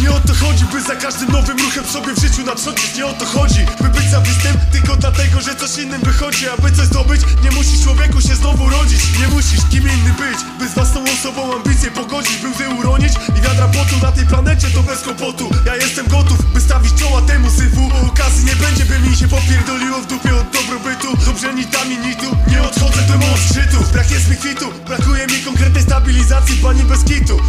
Nie o to chodzi, by za każdym nowym ruchem sobie w życiu nadchodzić Nie o to chodzi, by być zawistym Tylko dlatego, że coś innym wychodzi. Aby coś zdobyć, nie musisz człowieku się znowu rodzić. Nie musisz kim inny być By z własną osobą ambicje pogodzić. By łzy uronić i wiadra potu na tej planecie to bez kłopotu. Ja jestem gotów, by stawić czoła temu syfu. Bo okazji nie będzie, by mi się popierdoliło w dupie od dobrobytu. Dobrze ni tam, ni tu, nie odchodzę do mocy szczytu Brak jest mi kwitu, brakuje mi konkretnej stabilizacji Pani bez kitu.